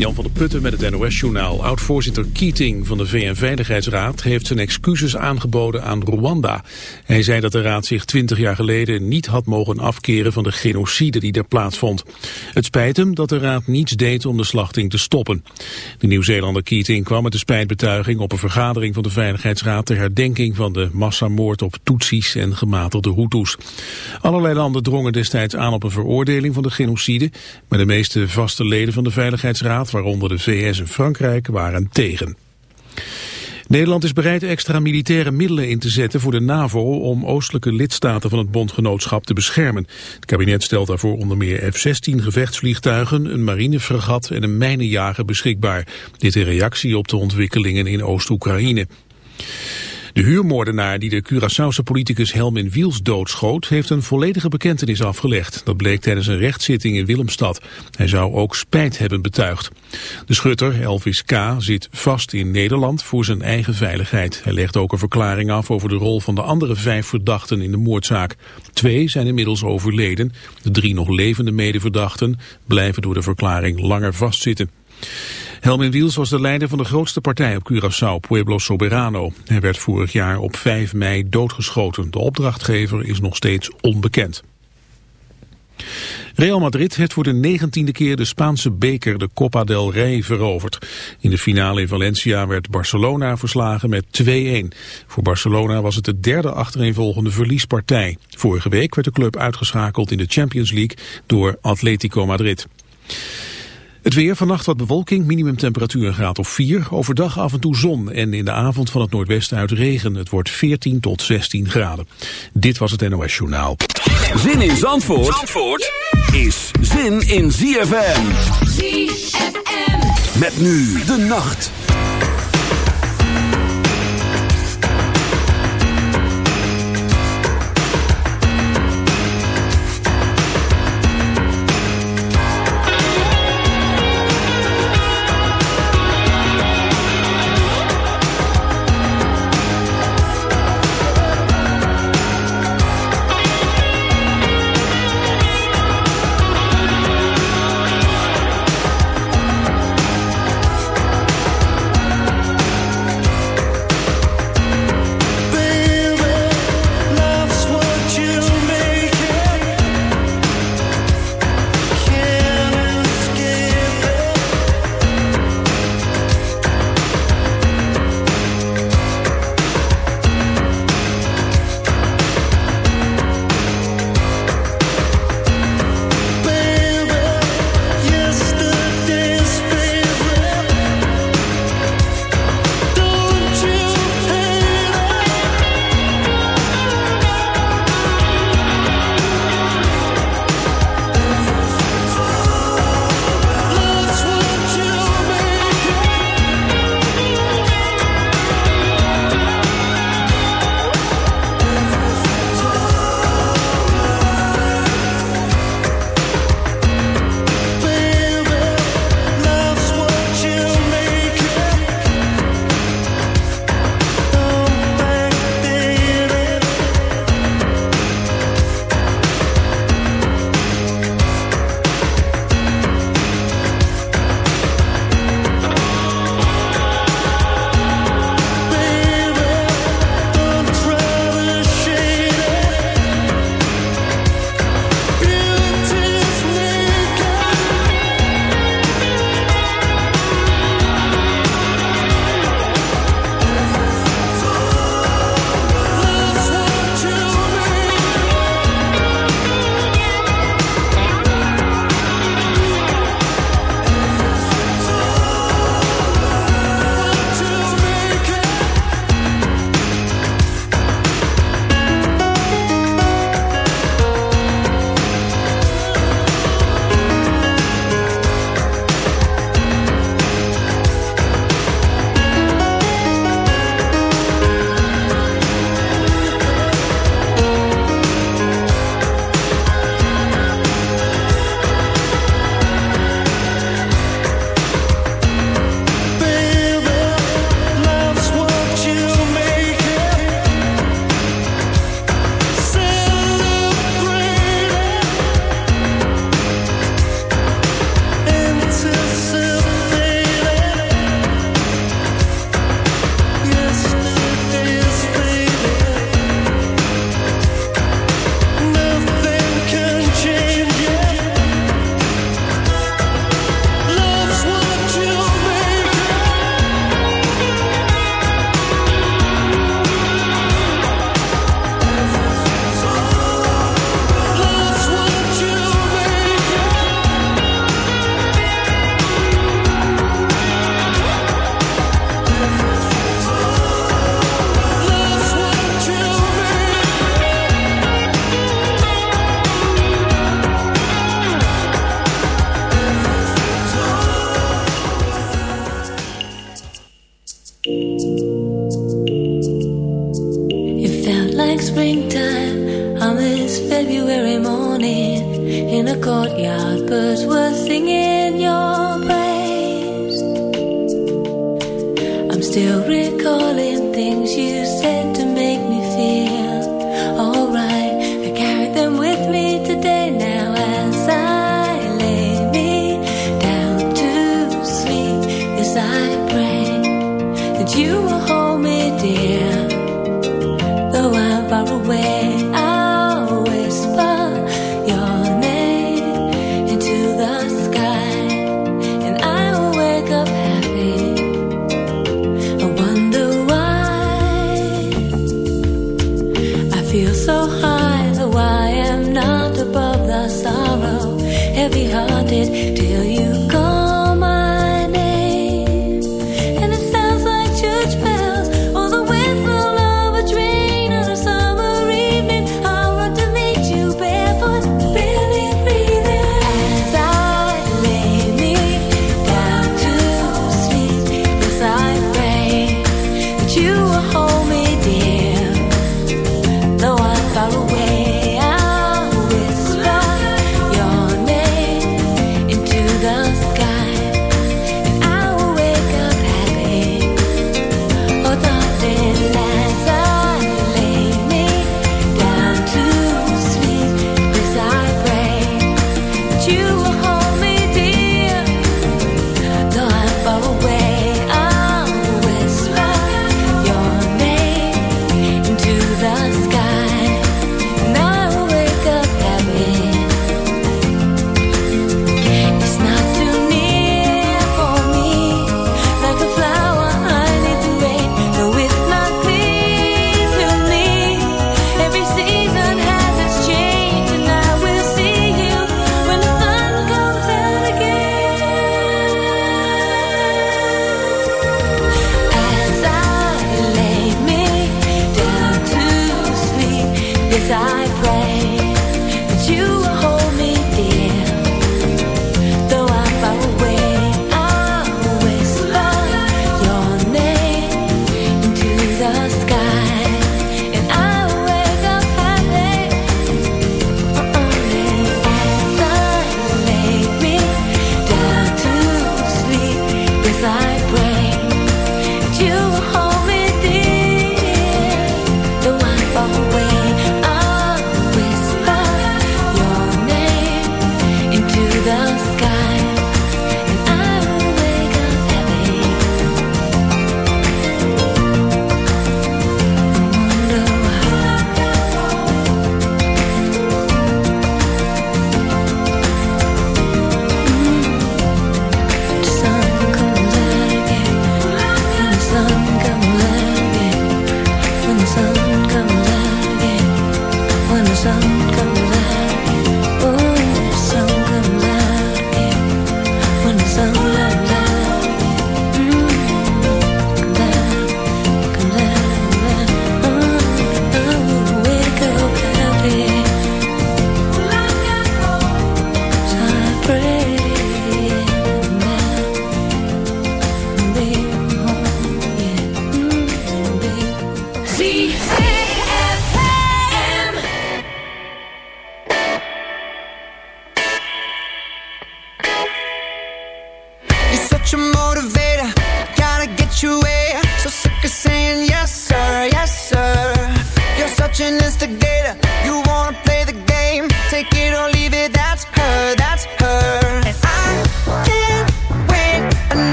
Jan van der Putten met het NOS-journaal. Oud-voorzitter Keating van de VN-veiligheidsraad heeft zijn excuses aangeboden aan Rwanda. Hij zei dat de raad zich twintig jaar geleden niet had mogen afkeren van de genocide die daar plaatsvond. Het spijt hem dat de raad niets deed om de slachting te stoppen. De Nieuw-Zeelander Keating kwam met de spijtbetuiging op een vergadering van de Veiligheidsraad ter herdenking van de massamoord op Tutsis en gematigde Hutus. Allerlei landen drongen destijds aan op een veroordeling van de genocide, maar de meeste vaste leden van de Veiligheidsraad waaronder de VS en Frankrijk, waren tegen. Nederland is bereid extra militaire middelen in te zetten voor de NAVO om oostelijke lidstaten van het bondgenootschap te beschermen. Het kabinet stelt daarvoor onder meer F-16 gevechtsvliegtuigen, een marinefregat en een mijnenjager beschikbaar. Dit in reactie op de ontwikkelingen in Oost-Oekraïne. De huurmoordenaar die de Curaçaose politicus Helmin Wiels doodschoot... heeft een volledige bekentenis afgelegd. Dat bleek tijdens een rechtszitting in Willemstad. Hij zou ook spijt hebben betuigd. De schutter, Elvis K., zit vast in Nederland voor zijn eigen veiligheid. Hij legt ook een verklaring af over de rol van de andere vijf verdachten in de moordzaak. Twee zijn inmiddels overleden. De drie nog levende medeverdachten blijven door de verklaring langer vastzitten. Helmin Wiels was de leider van de grootste partij op Curaçao, Pueblo Soberano. Hij werd vorig jaar op 5 mei doodgeschoten. De opdrachtgever is nog steeds onbekend. Real Madrid heeft voor de negentiende keer de Spaanse beker, de Copa del Rey, veroverd. In de finale in Valencia werd Barcelona verslagen met 2-1. Voor Barcelona was het de derde achtereenvolgende verliespartij. Vorige week werd de club uitgeschakeld in de Champions League door Atletico Madrid. Het weer, vannacht wat bewolking, minimumtemperatuur een graad of 4. Overdag af en toe zon en in de avond van het noordwesten uit regen. Het wordt 14 tot 16 graden. Dit was het NOS Journaal. Zin in Zandvoort, Zandvoort is zin in ZFM. ZFM. Met nu de nacht.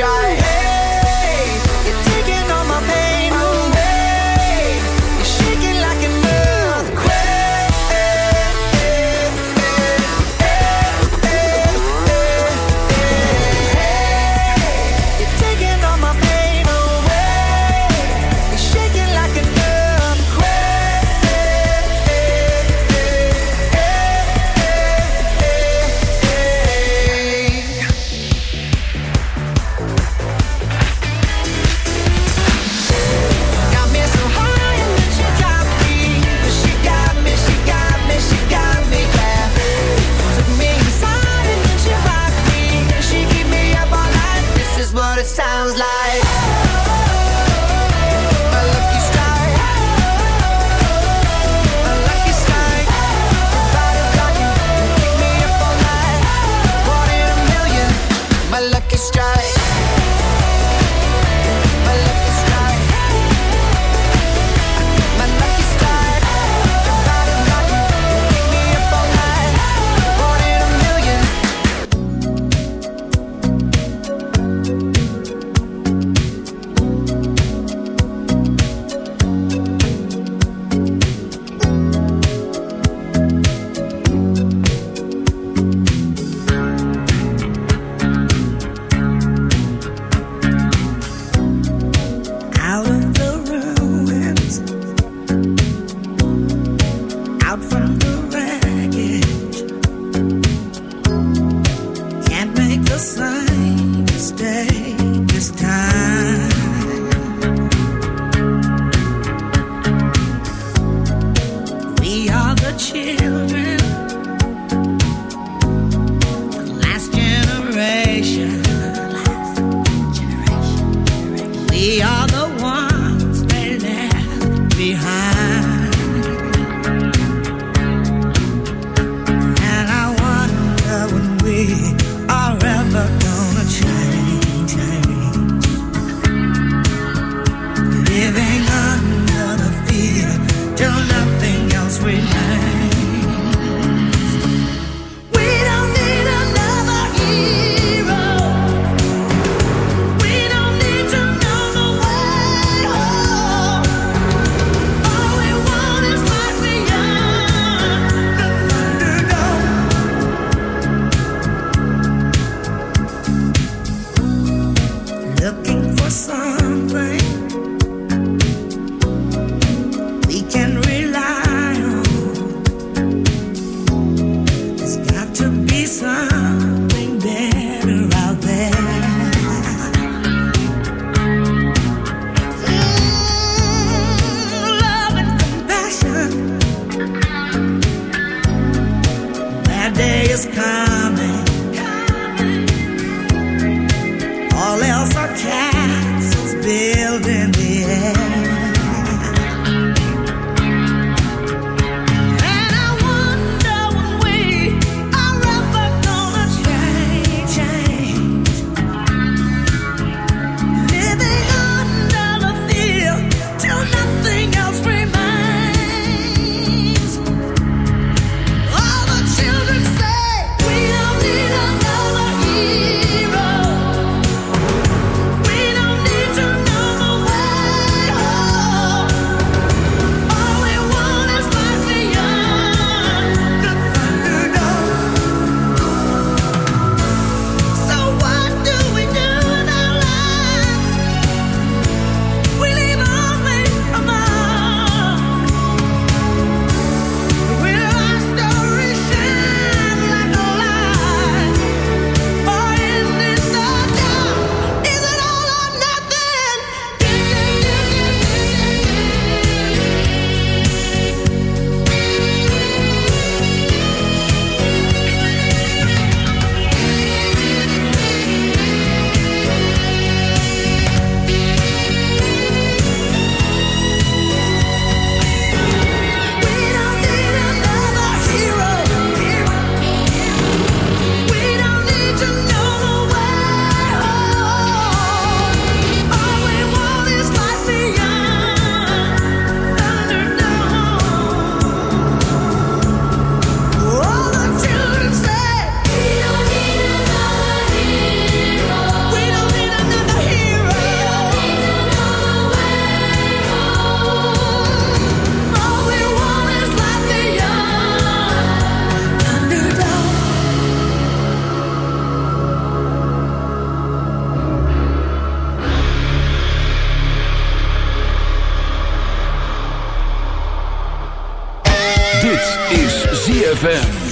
Are Dit is ZFM.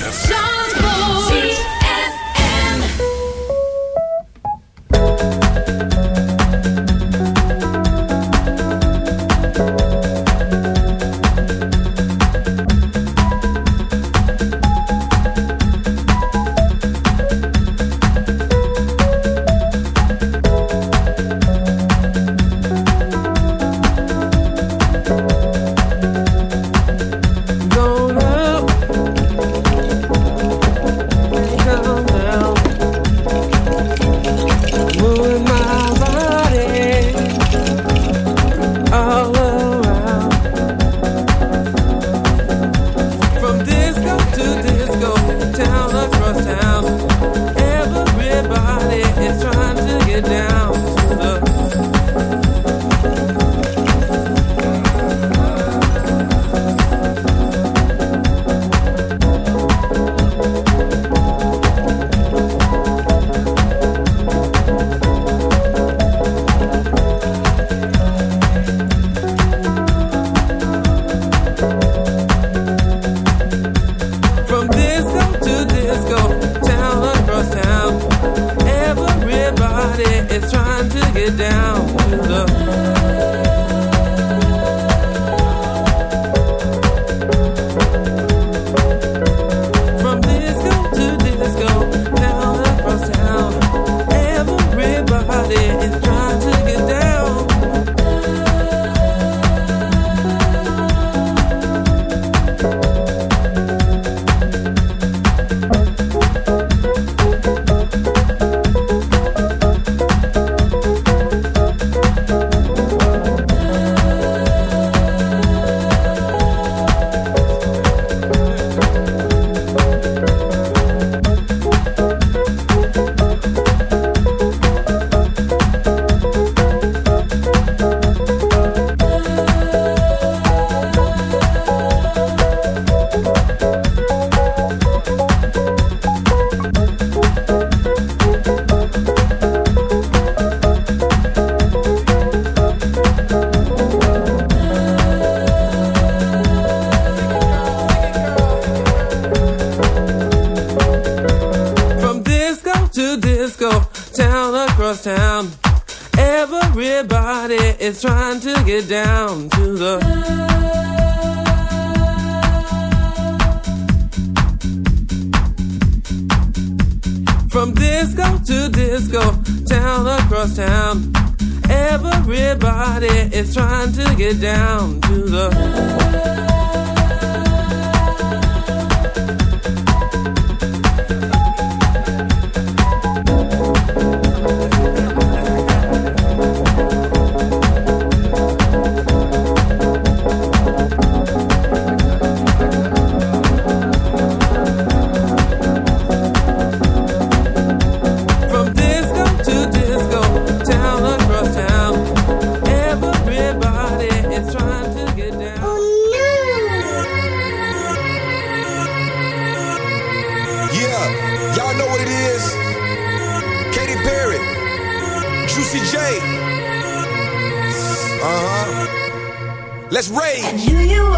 Just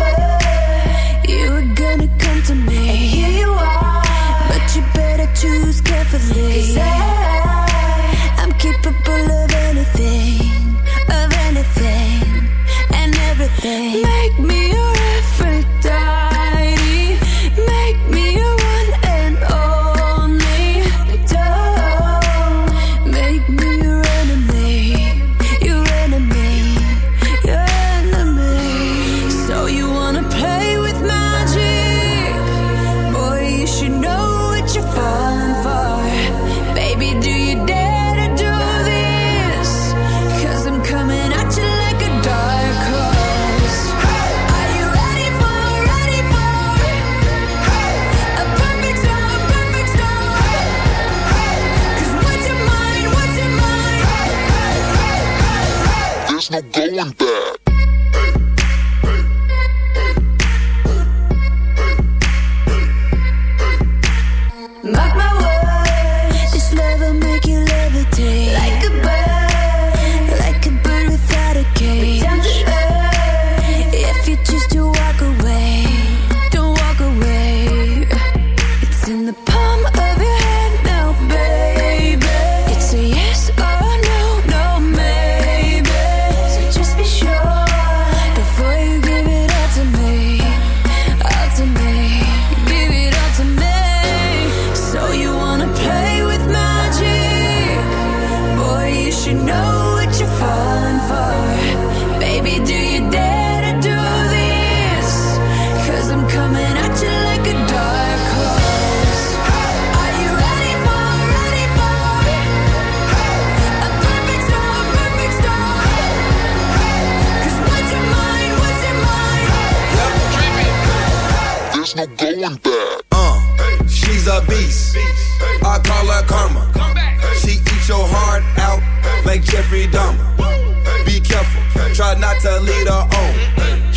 to walk away, No going back. Uh, she's a beast. I call her karma. She eats your heart out like Jeffrey Dahmer. Be careful, try not to lead her on.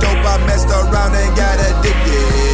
dope, I messed around and got addicted.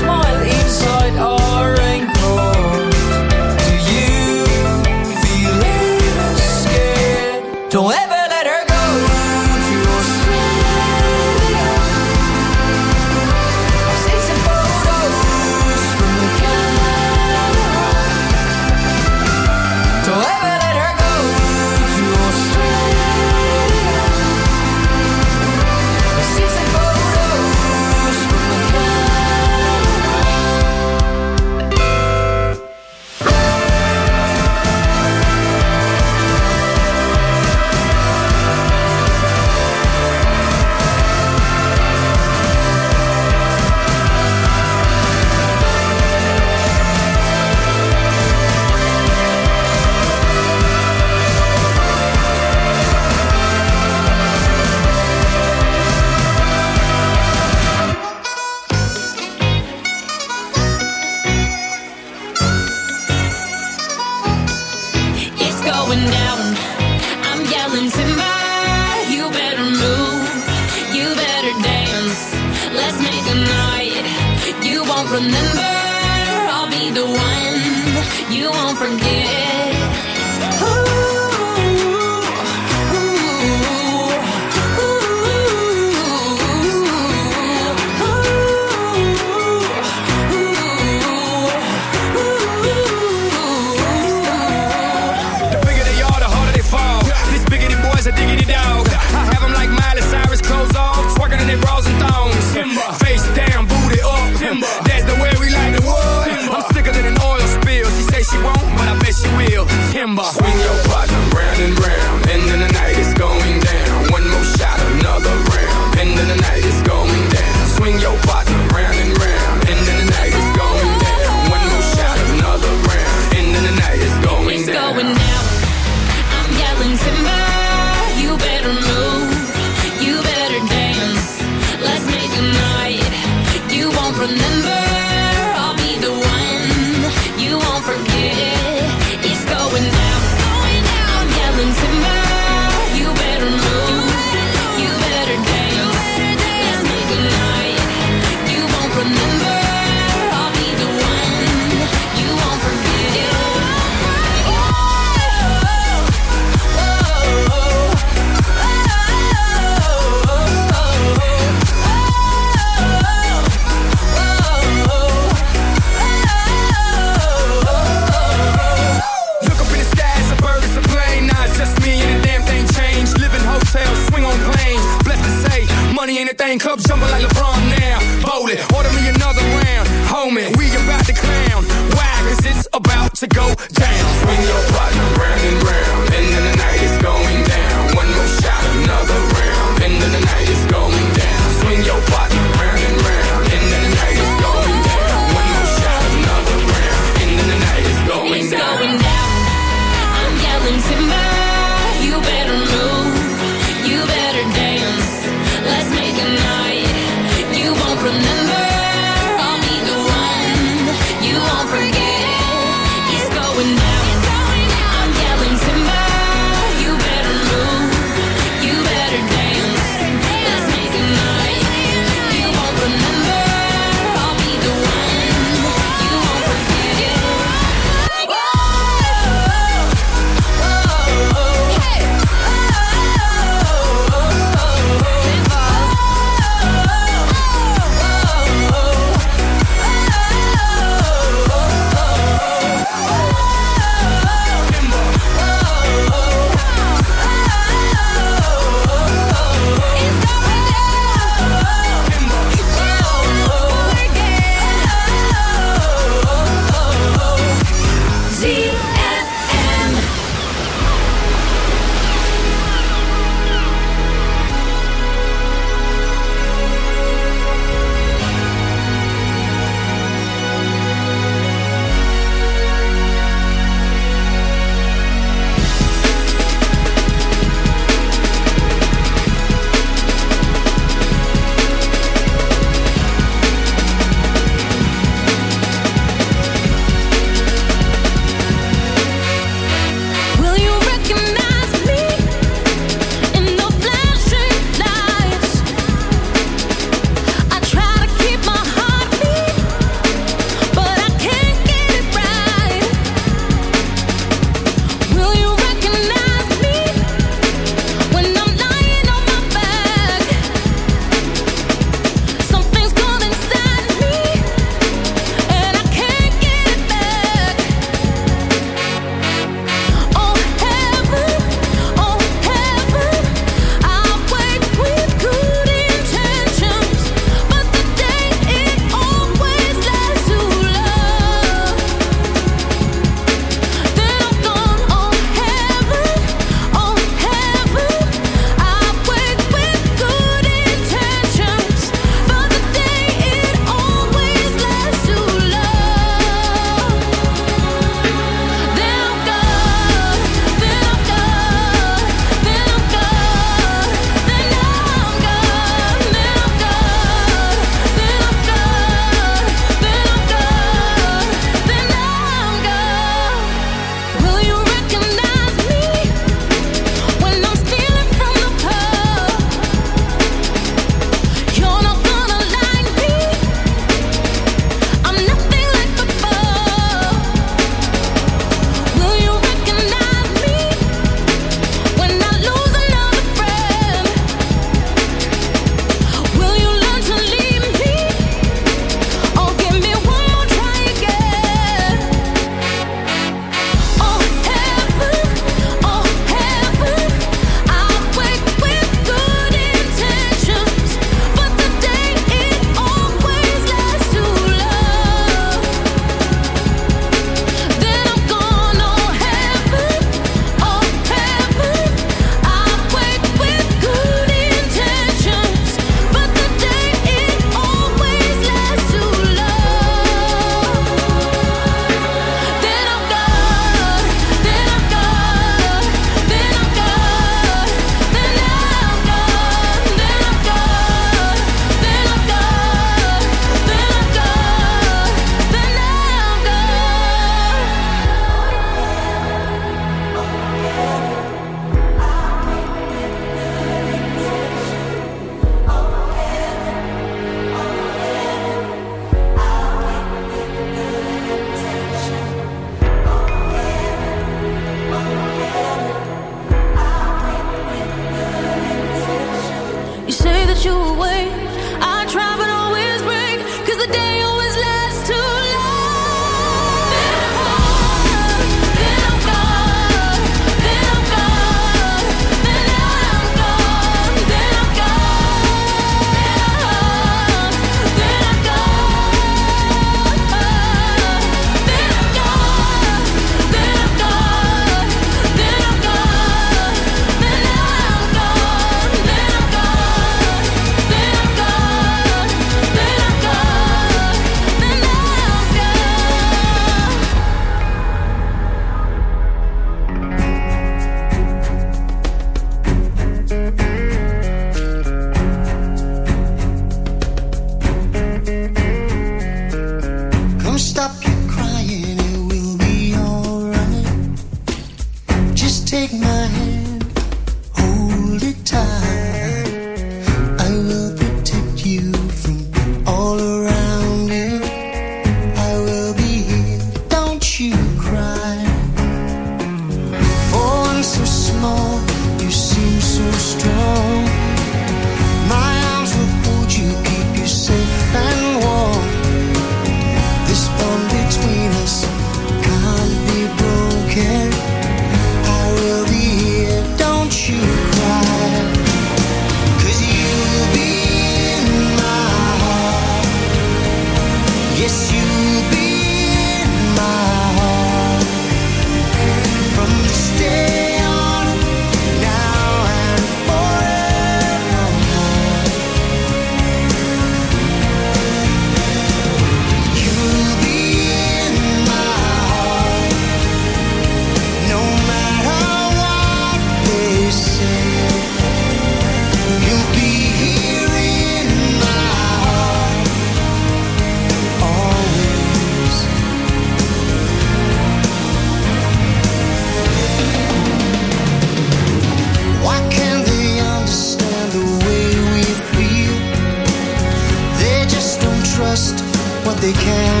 What they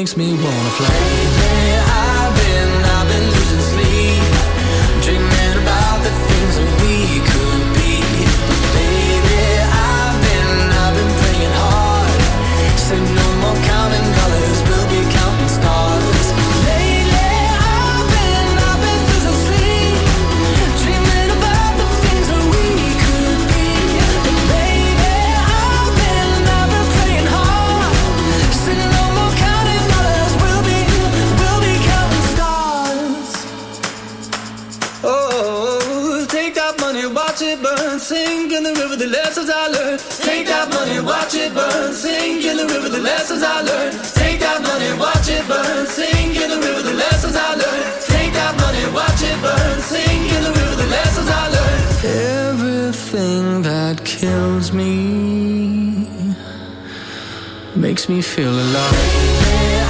makes me wanna fly. Baby, Take that money, watch it burn. In the river the lessons I learned. Take that money, watch it burn. In the river the lessons I learned. Everything that kills me makes me feel alive.